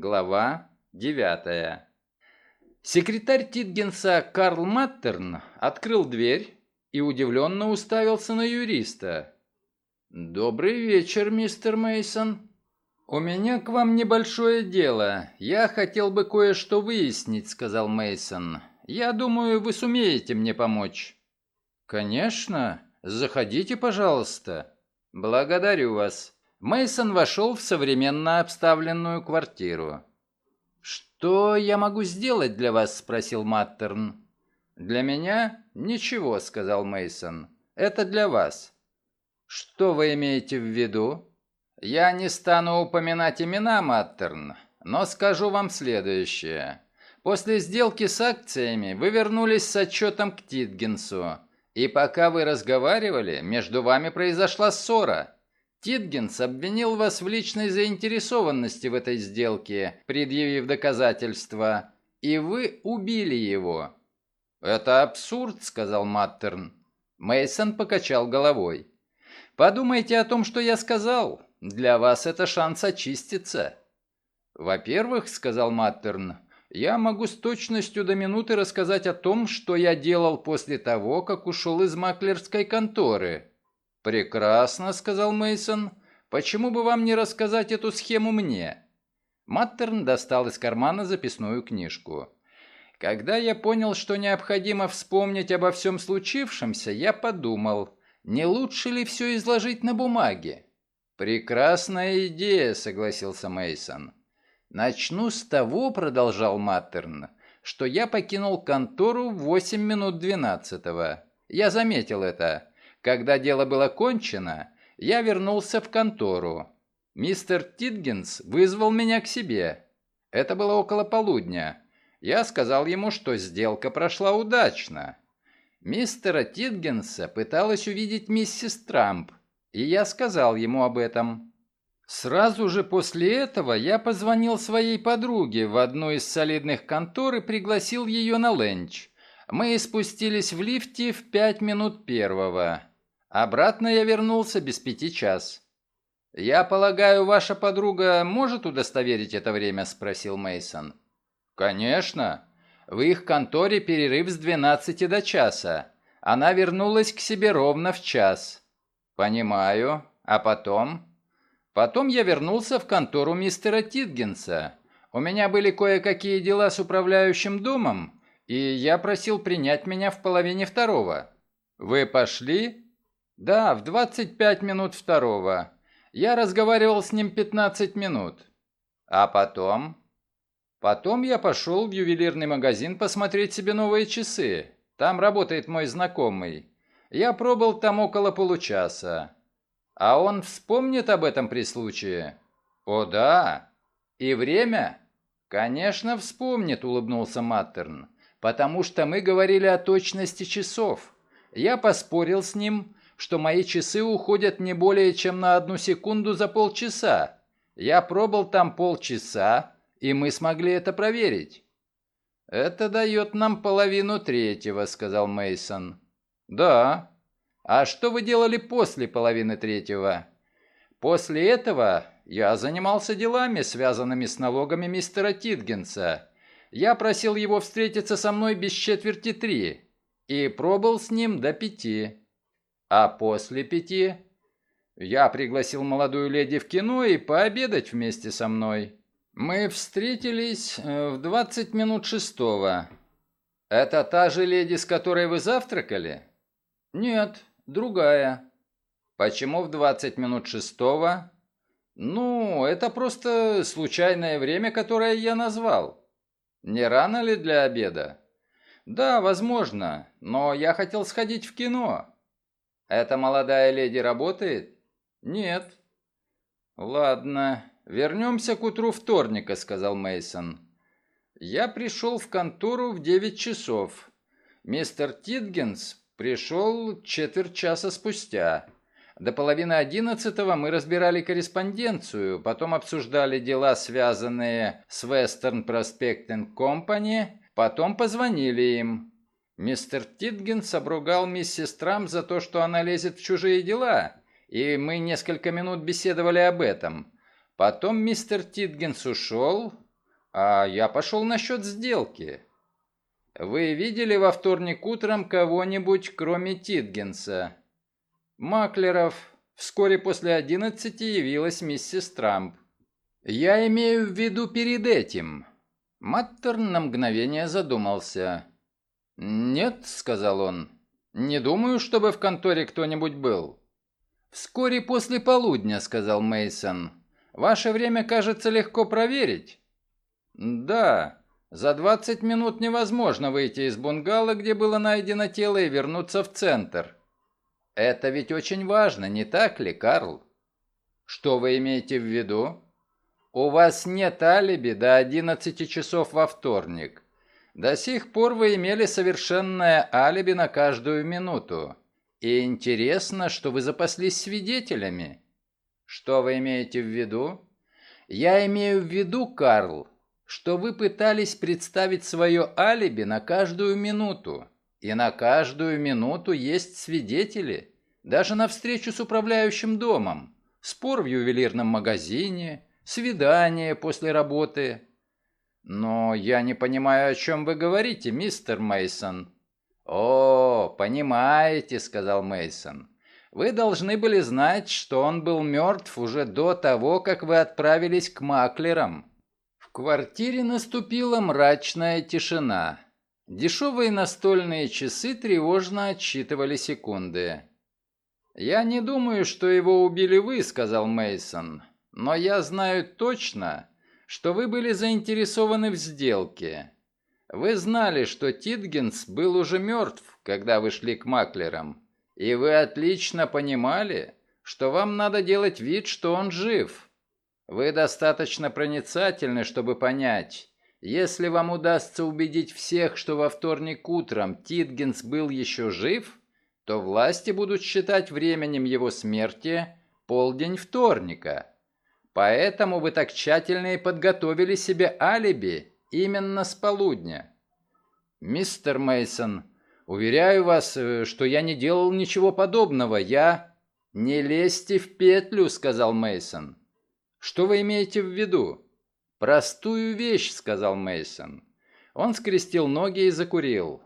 Глава 9. Секретарь Титгенса Карл Маттерн открыл дверь и удивленно уставился на юриста. «Добрый вечер, мистер Мейсон. У меня к вам небольшое дело. Я хотел бы кое-что выяснить», — сказал Мейсон. «Я думаю, вы сумеете мне помочь». «Конечно. Заходите, пожалуйста». «Благодарю вас». Мейсон вошел в современно обставленную квартиру. «Что я могу сделать для вас?» – спросил Маттерн. «Для меня ничего», – сказал Мейсон. «Это для вас». «Что вы имеете в виду?» «Я не стану упоминать имена, Маттерн, но скажу вам следующее. После сделки с акциями вы вернулись с отчетом к Титгенсу, и пока вы разговаривали, между вами произошла ссора». Титгенс обвинил вас в личной заинтересованности в этой сделке, предъявив доказательства, и вы убили его. Это абсурд, сказал Маттерн. Мейсон покачал головой. Подумайте о том, что я сказал. Для вас это шанс очиститься. Во-первых, сказал Маттерн, я могу с точностью до минуты рассказать о том, что я делал после того, как ушел из маклерской конторы. «Прекрасно», — сказал Мейсон. «Почему бы вам не рассказать эту схему мне?» Маттерн достал из кармана записную книжку. Когда я понял, что необходимо вспомнить обо всем случившемся, я подумал, не лучше ли все изложить на бумаге? Прекрасная идея, согласился Мейсон. Начну с того, продолжал Маттерн, что я покинул контору в 8 минут 12 -го. Я заметил это. Когда дело было кончено, я вернулся в контору. Мистер Титгенс вызвал меня к себе. Это было около полудня. Я сказал ему, что сделка прошла удачно. Мистера Титгенса пыталась увидеть миссис Трамп, и я сказал ему об этом. Сразу же после этого я позвонил своей подруге в одну из солидных контор и пригласил ее на ленч. Мы спустились в лифте в пять минут первого. Обратно я вернулся без пяти час. «Я полагаю, ваша подруга может удостоверить это время?» – спросил Мейсон. «Конечно. В их конторе перерыв с 12 до часа. Она вернулась к себе ровно в час». «Понимаю. А потом?» «Потом я вернулся в контору мистера Титгенса. У меня были кое-какие дела с управляющим домом, и я просил принять меня в половине второго. Вы пошли?» «Да, в 25 минут второго. Я разговаривал с ним 15 минут. А потом?» «Потом я пошел в ювелирный магазин посмотреть себе новые часы. Там работает мой знакомый. Я пробыл там около получаса. А он вспомнит об этом при случае?» «О, да. И время?» «Конечно, вспомнит», — улыбнулся Маттерн. «Потому что мы говорили о точности часов. Я поспорил с ним, что мои часы уходят не более чем на одну секунду за полчаса. Я пробыл там полчаса, и мы смогли это проверить. Это дает нам половину третьего, сказал Мейсон. Да. А что вы делали после половины третьего? После этого я занимался делами, связанными с налогами мистера Титгенса. Я просил его встретиться со мной без четверти три и пробыл с ним до пяти. А после пяти я пригласил молодую леди в кино и пообедать вместе со мной. Мы встретились э, в 20 минут шестого. Это та же леди, с которой вы завтракали? Нет, другая. Почему в 20 минут шестого? Ну, это просто случайное время, которое я назвал. Не рано ли для обеда? Да, возможно, но я хотел сходить в кино. Эта молодая леди работает? Нет. Ладно, вернемся к утру вторника, сказал Мейсон. Я пришел в контору в девять часов. Мистер Титгенс пришел четверть часа спустя. До половины одиннадцатого мы разбирали корреспонденцию, потом обсуждали дела, связанные с Western Prospecting Company, потом позвонили им. Мистер Титгенс обругал миссис Трам за то, что она лезет в чужие дела, и мы несколько минут беседовали об этом. Потом мистер Титгенс ушел, А я пошел насчет сделки. Вы видели во вторник утром кого-нибудь, кроме Титгенса? Маклеров. Вскоре после одиннадцати явилась миссис Трамп. Я имею в виду перед этим. Маттерн на мгновение задумался. «Нет», — сказал он, — «не думаю, чтобы в конторе кто-нибудь был». «Вскоре после полудня», — сказал Мейсон. «Ваше время, кажется, легко проверить». «Да, за 20 минут невозможно выйти из бунгало, где было найдено тело, и вернуться в центр». «Это ведь очень важно, не так ли, Карл?» «Что вы имеете в виду?» «У вас нет алиби до 11 часов во вторник. До сих пор вы имели совершенное алиби на каждую минуту. И интересно, что вы запаслись свидетелями. Что вы имеете в виду? Я имею в виду, Карл, что вы пытались представить свое алиби на каждую минуту. И на каждую минуту есть свидетели. Даже на встречу с управляющим домом. Спор в ювелирном магазине, свидание после работы, «Но я не понимаю, о чем вы говорите, мистер Мейсон. «О, понимаете», — сказал Мейсон. «Вы должны были знать, что он был мертв уже до того, как вы отправились к маклерам». В квартире наступила мрачная тишина. Дешевые настольные часы тревожно отсчитывали секунды. «Я не думаю, что его убили вы», — сказал Мейсон. «Но я знаю точно, что вы были заинтересованы в сделке. Вы знали, что Титгенс был уже мертв, когда вы шли к маклерам, и вы отлично понимали, что вам надо делать вид, что он жив. Вы достаточно проницательны, чтобы понять, если вам удастся убедить всех, что во вторник утром Титгенс был еще жив, то власти будут считать временем его смерти полдень вторника. Поэтому вы так тщательно и подготовили себе алиби именно с полудня. Мистер Мейсон, уверяю вас, э, что я не делал ничего подобного. Я не лезьте в петлю, сказал Мейсон. Что вы имеете в виду? Простую вещь, сказал Мейсон. Он скрестил ноги и закурил.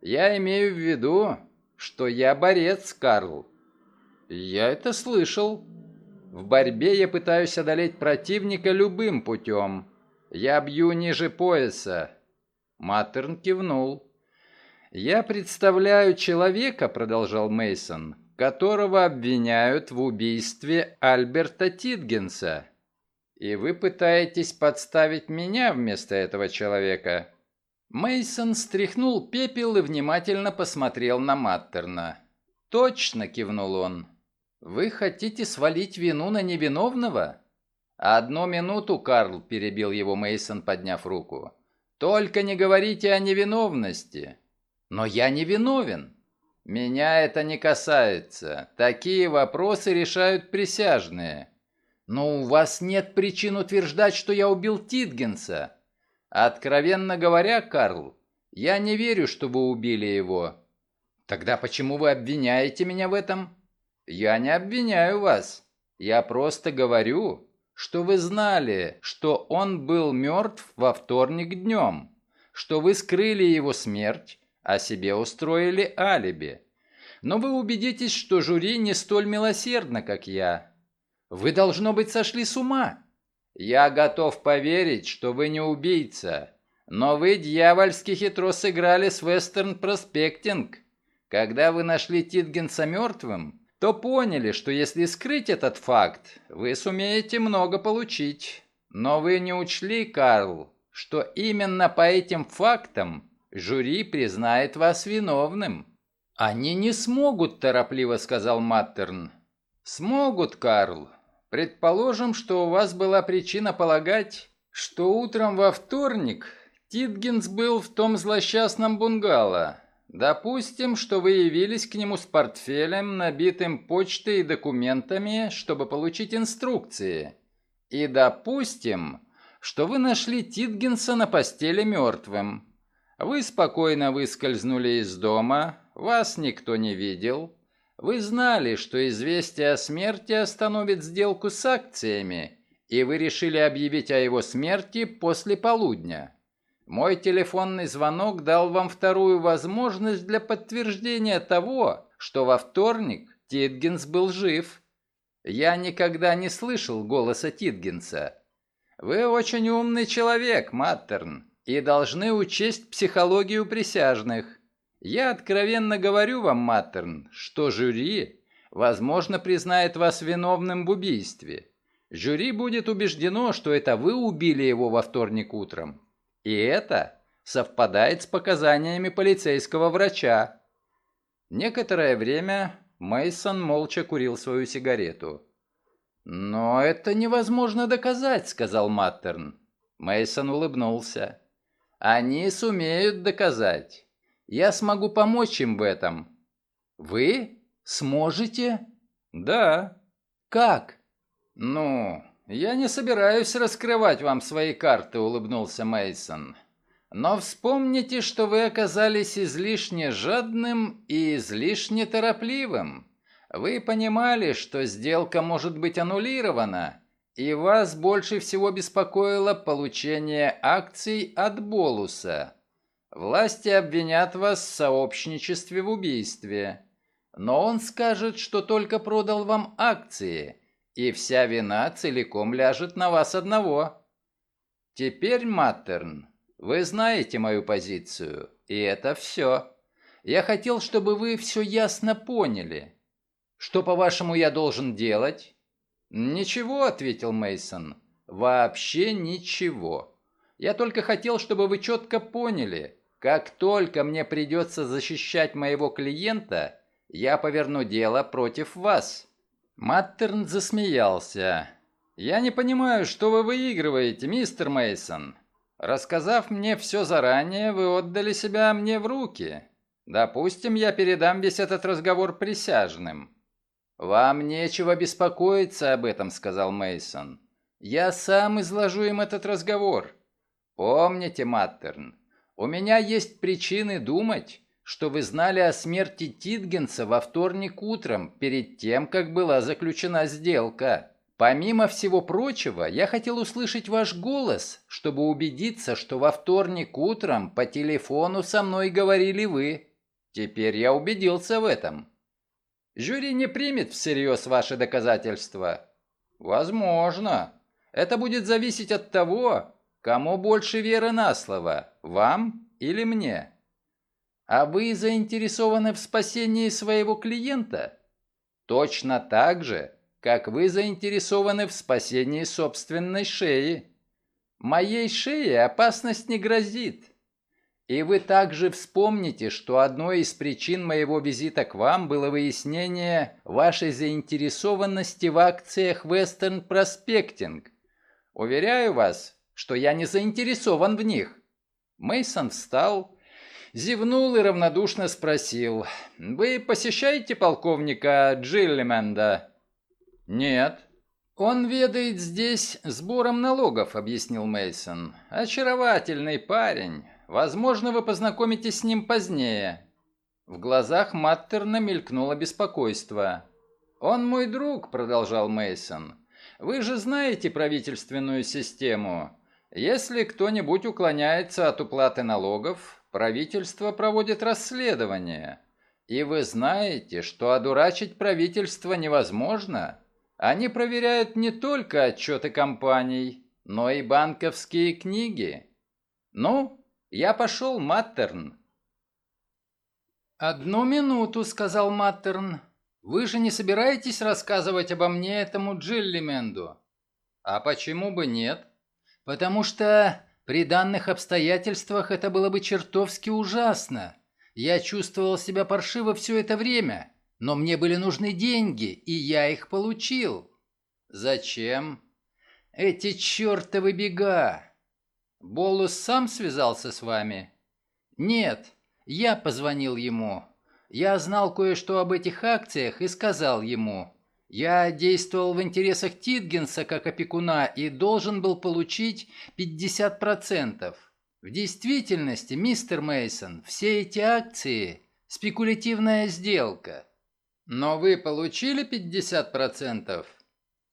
Я имею в виду, что я борец, Карл. Я это слышал. В борьбе я пытаюсь одолеть противника любым путем. Я бью ниже пояса». Маттерн кивнул. «Я представляю человека», — продолжал Мейсон, «которого обвиняют в убийстве Альберта Титгенса. И вы пытаетесь подставить меня вместо этого человека». Мейсон стряхнул пепел и внимательно посмотрел на Маттерна. «Точно», — кивнул он. «Вы хотите свалить вину на невиновного?» «Одну минуту, Карл», — перебил его Мейсон, подняв руку. «Только не говорите о невиновности». «Но я не виновен». «Меня это не касается. Такие вопросы решают присяжные». «Но у вас нет причин утверждать, что я убил Титгенса». «Откровенно говоря, Карл, я не верю, что вы убили его». «Тогда почему вы обвиняете меня в этом?» Я не обвиняю вас. Я просто говорю, что вы знали, что он был мертв во вторник днем, что вы скрыли его смерть, а себе устроили алиби. Но вы убедитесь, что жюри не столь милосердно, как я. Вы, должно быть, сошли с ума. Я готов поверить, что вы не убийца, но вы дьявольски хитро сыграли с Вестерн Проспектинг. Когда вы нашли Титгенса мертвым, то поняли, что если скрыть этот факт, вы сумеете много получить. Но вы не учли, Карл, что именно по этим фактам жюри признает вас виновным. Они не смогут, торопливо сказал Маттерн. Смогут, Карл. Предположим, что у вас была причина полагать, что утром во вторник Титгенс был в том злосчастном бунгало, Допустим, что вы явились к нему с портфелем, набитым почтой и документами, чтобы получить инструкции. И допустим, что вы нашли Титгенса на постели мертвым. Вы спокойно выскользнули из дома, вас никто не видел. Вы знали, что известие о смерти остановит сделку с акциями, и вы решили объявить о его смерти после полудня. Мой телефонный звонок дал вам вторую возможность для подтверждения того, что во вторник Титгенс был жив. Я никогда не слышал голоса Титгенса. Вы очень умный человек, Маттерн, и должны учесть психологию присяжных. Я откровенно говорю вам, Маттерн, что жюри, возможно, признает вас виновным в убийстве. Жюри будет убеждено, что это вы убили его во вторник утром. И это совпадает с показаниями полицейского врача. Некоторое время Мейсон молча курил свою сигарету. «Но это невозможно доказать», — сказал Маттерн. Мейсон улыбнулся. «Они сумеют доказать. Я смогу помочь им в этом». «Вы сможете?» «Да». «Как?» «Ну, я не собираюсь раскрывать вам свои карты», — улыбнулся Мейсон. «Но вспомните, что вы оказались излишне жадным и излишне торопливым. Вы понимали, что сделка может быть аннулирована, и вас больше всего беспокоило получение акций от Болуса. Власти обвинят вас в сообщничестве в убийстве. Но он скажет, что только продал вам акции» и вся вина целиком ляжет на вас одного. Теперь, Маттерн, вы знаете мою позицию, и это все. Я хотел, чтобы вы все ясно поняли. Что, по-вашему, я должен делать? Ничего, ответил Мейсон. Вообще ничего. Я только хотел, чтобы вы четко поняли, как только мне придется защищать моего клиента, я поверну дело против вас. Маттерн засмеялся. «Я не понимаю, что вы выигрываете, мистер Мейсон. Рассказав мне все заранее, вы отдали себя мне в руки. Допустим, я передам весь этот разговор присяжным». «Вам нечего беспокоиться об этом», — сказал Мейсон. «Я сам изложу им этот разговор. Помните, Маттерн, у меня есть причины думать, что вы знали о смерти Титгенса во вторник утром, перед тем, как была заключена сделка. Помимо всего прочего, я хотел услышать ваш голос, чтобы убедиться, что во вторник утром по телефону со мной говорили вы. Теперь я убедился в этом. Жюри не примет всерьез ваши доказательства. Возможно. Это будет зависеть от того, кому больше веры на слово, вам или мне. А вы заинтересованы в спасении своего клиента? Точно так же, как вы заинтересованы в спасении собственной шеи. Моей шее опасность не грозит. И вы также вспомните, что одной из причин моего визита к вам было выяснение вашей заинтересованности в акциях Western Prospecting. Уверяю вас, что я не заинтересован в них. Мейсон встал зевнул и равнодушно спросил. «Вы посещаете полковника Джиллименда?» «Нет». «Он ведает здесь сбором налогов», — объяснил Мейсон. «Очаровательный парень. Возможно, вы познакомитесь с ним позднее». В глазах Маттерна мелькнуло беспокойство. «Он мой друг», — продолжал Мейсон. «Вы же знаете правительственную систему. Если кто-нибудь уклоняется от уплаты налогов, Правительство проводит расследование. И вы знаете, что одурачить правительство невозможно. Они проверяют не только отчеты компаний, но и банковские книги. Ну, я пошел, Маттерн. «Одну минуту», — сказал Маттерн. «Вы же не собираетесь рассказывать обо мне этому Джиллименду?» «А почему бы нет?» «Потому что при данных обстоятельствах это было бы чертовски ужасно. Я чувствовал себя паршиво все это время, но мне были нужны деньги, и я их получил. Зачем? Эти чертовы бега. Болус сам связался с вами? Нет, я позвонил ему. Я знал кое-что об этих акциях и сказал ему. Я действовал в интересах Титгенса как опекуна и должен был получить 50%. В действительности, мистер Мейсон, все эти акции – спекулятивная сделка. Но вы получили 50%?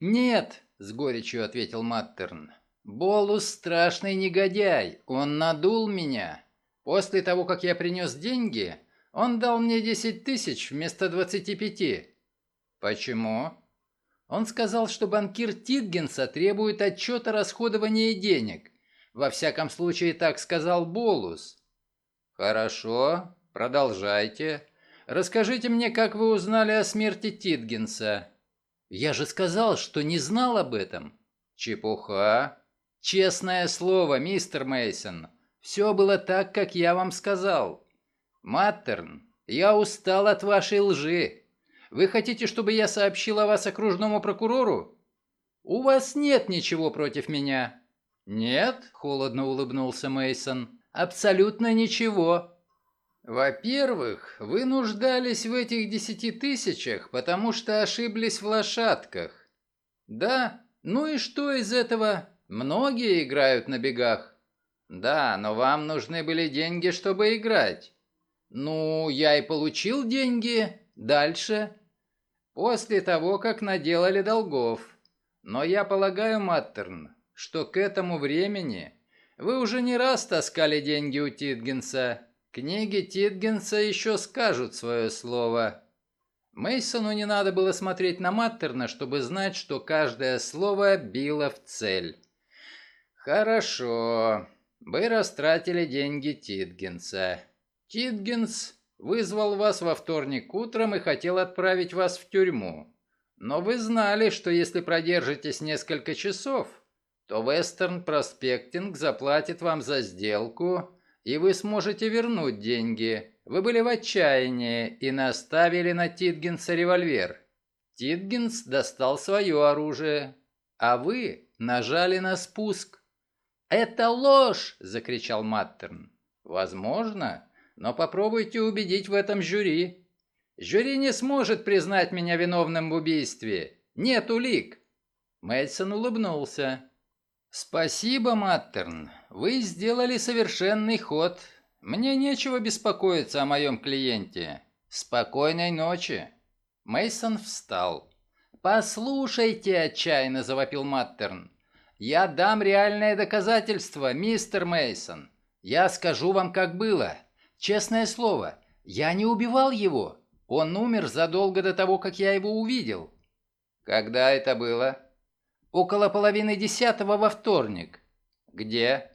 Нет, с горечью ответил Маттерн. Болус страшный негодяй, он надул меня. После того, как я принес деньги, он дал мне десять тысяч вместо двадцати пяти. Почему? Он сказал, что банкир Титгенса требует отчета расходования денег. Во всяком случае, так сказал Болус. Хорошо, продолжайте. Расскажите мне, как вы узнали о смерти Титгенса. Я же сказал, что не знал об этом. Чепуха. Честное слово, мистер Мейсон. Все было так, как я вам сказал. Маттерн, я устал от вашей лжи. Вы хотите, чтобы я сообщил о вас окружному прокурору? У вас нет ничего против меня. Нет, холодно улыбнулся Мейсон. Абсолютно ничего. Во-первых, вы нуждались в этих десяти тысячах, потому что ошиблись в лошадках. Да, ну и что из этого? Многие играют на бегах. Да, но вам нужны были деньги, чтобы играть. Ну, я и получил деньги. Дальше. После того, как наделали долгов. Но я полагаю, Маттерн, что к этому времени вы уже не раз таскали деньги у Титгенса. Книги Титгенса еще скажут свое слово. Мейсону не надо было смотреть на Маттерна, чтобы знать, что каждое слово било в цель. «Хорошо. Вы растратили деньги Титгенса. Титгенс вызвал вас во вторник утром и хотел отправить вас в тюрьму. Но вы знали, что если продержитесь несколько часов, то Вестерн Проспектинг заплатит вам за сделку, и вы сможете вернуть деньги. Вы были в отчаянии и наставили на Титгенса револьвер. Титгенс достал свое оружие, а вы нажали на спуск. «Это ложь!» – закричал Маттерн. «Возможно, но попробуйте убедить в этом жюри. Жюри не сможет признать меня виновным в убийстве. Нет улик». Мэтсон улыбнулся. «Спасибо, Маттерн. Вы сделали совершенный ход. Мне нечего беспокоиться о моем клиенте. Спокойной ночи». Мейсон встал. «Послушайте», – отчаянно завопил Маттерн. Я дам реальное доказательство, мистер Мейсон. Я скажу вам, как было. Честное слово, я не убивал его. Он умер задолго до того, как я его увидел. Когда это было? Около половины десятого во вторник. Где?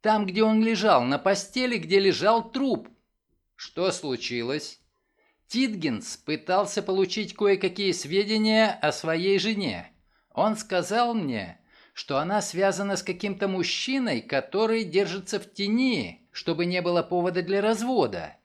Там, где он лежал, на постели, где лежал труп. Что случилось? Титгенс пытался получить кое-какие сведения о своей жене. Он сказал мне, что она связана с каким-то мужчиной, который держится в тени, чтобы не было повода для развода.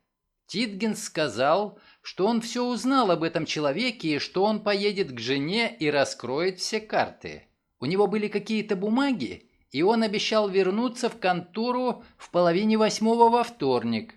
Титгенс сказал, что он все узнал об этом человеке и что он поедет к жене и раскроет все карты. У него были какие-то бумаги, и он обещал вернуться в контору в половине восьмого во вторник.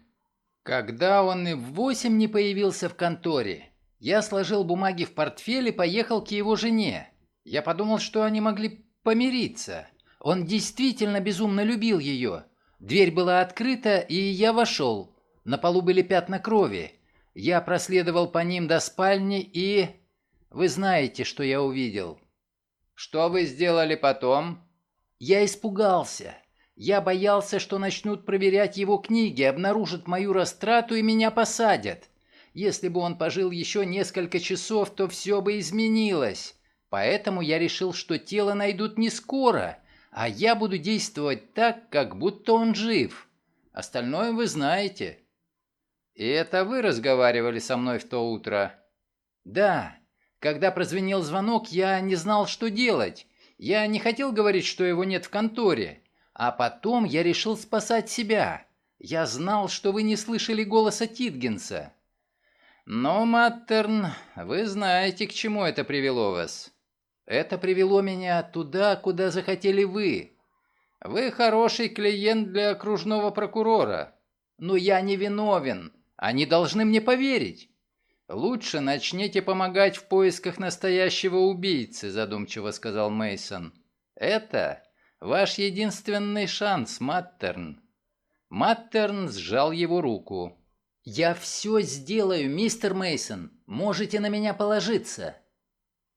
Когда он и в восемь не появился в конторе, я сложил бумаги в портфель и поехал к его жене. Я подумал, что они могли помириться. Он действительно безумно любил ее. Дверь была открыта, и я вошел. На полу были пятна крови. Я проследовал по ним до спальни и... Вы знаете, что я увидел. Что вы сделали потом? Я испугался. Я боялся, что начнут проверять его книги, обнаружат мою растрату и меня посадят. Если бы он пожил еще несколько часов, то все бы изменилось. Поэтому я решил, что тело найдут не скоро, а я буду действовать так, как будто он жив. Остальное вы знаете. И это вы разговаривали со мной в то утро? Да. Когда прозвенел звонок, я не знал, что делать. Я не хотел говорить, что его нет в конторе. А потом я решил спасать себя. Я знал, что вы не слышали голоса Титгенса. Но, Маттерн, вы знаете, к чему это привело вас. Это привело меня туда, куда захотели вы. Вы хороший клиент для окружного прокурора. Но я не виновен. Они должны мне поверить. Лучше начните помогать в поисках настоящего убийцы, задумчиво сказал Мейсон. Это ваш единственный шанс, Маттерн. Маттерн сжал его руку. Я все сделаю, мистер Мейсон. Можете на меня положиться.